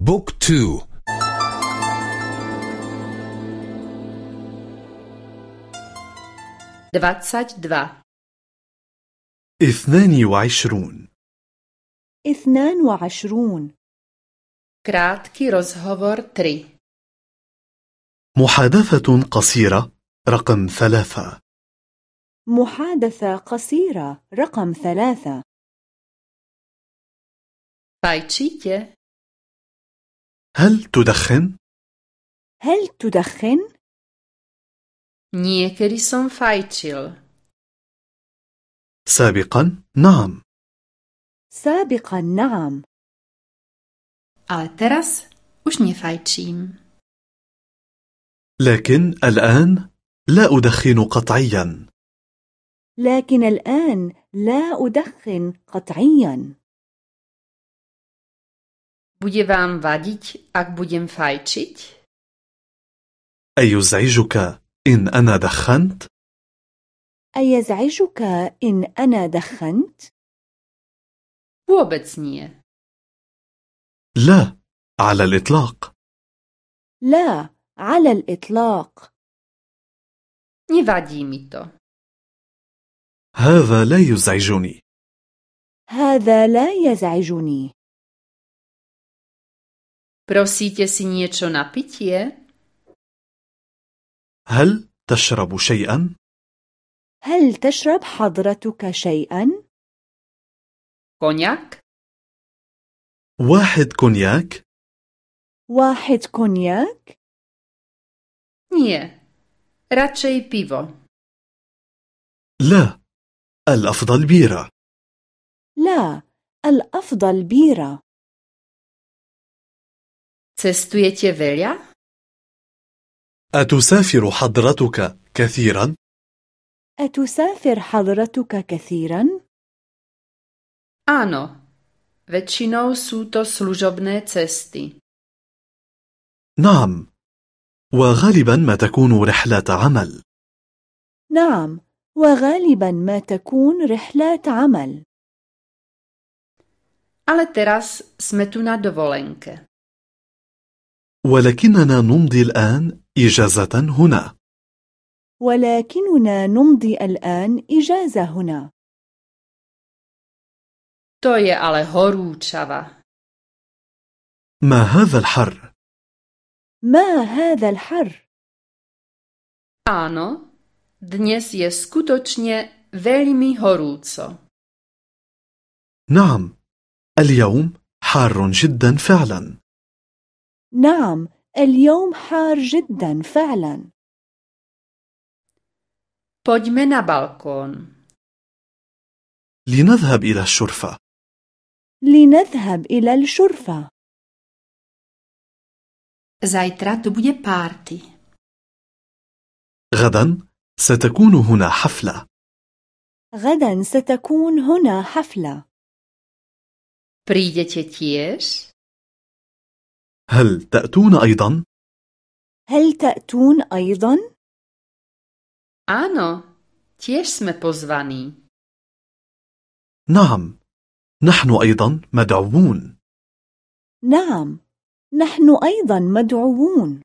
بوك تو. dvadsať dva اثنان وعشرون. اثنان وعشرون. Krátky rozhovor 3 محادثة قصيرة رقم ثلاثة. محادثة قصيرة رقم ثلاثة. Fajčíte? هل تدخن؟ هل تدخن؟ Niekedy som fajčil. سابقا نعم سابقا نعم teraz už nefajčím. لكن الآن لا أدخن قطعيا لكن الآن لا أدخن قطعيا Bude vám vadiť, ak budem fajčiť? أيزعجك إن أنا دخنت؟ أيزعجك إن أنا دخنت؟ Vôbec nie. لا على الإطلاق لا على الإطلاق Nevadí mi to. هذا لا يزعجني هذا لا يزعجني Prosíte si niečo na pitie? هل تشرب شيئا؟ هل تشرب حضرتك شيئا؟ Koniak? واحد كونياك؟ واحد كونياك؟ Nie. Radšej piwo. لا الأفضل بيرة لا الأفضل بيرة Cestujete veľa? أتسافر حضرتك كثيرا؟ أتسافر حضرتك كثيرا؟ Áno. Väčšinou sú to služobné cesty. نعم وغالبا ما تكون رحلة عمل نعم وغالبا ما تكون رحلات عمل Ale teraz sme tu na dovolenke. ولكننا نمضي الآن إجازة هنا ولكننا نمضي الآن إجازة هنا To je ale horúčava. ما هذا الحر؟ ما هذا الحر؟ Áno, dnes je skutočne veľmi horúco. نعم اليوم حار جدا فعلا نعم اليوم حار جدا فعلا Poďme na balkón. لنذهب إلى الشرفة لنذهب إلى الشرفة Zajtra tu bude párty. غدا ستكون هنا حفلة غدا ستكون هنا حفلة Prídete tiež? هل تأتون أيضا؟ هل تأتون أيضا؟ Áno, tiež sme pozvaní. نعم نحن أيضا مدعوون نعم نحن أيضا مدعوون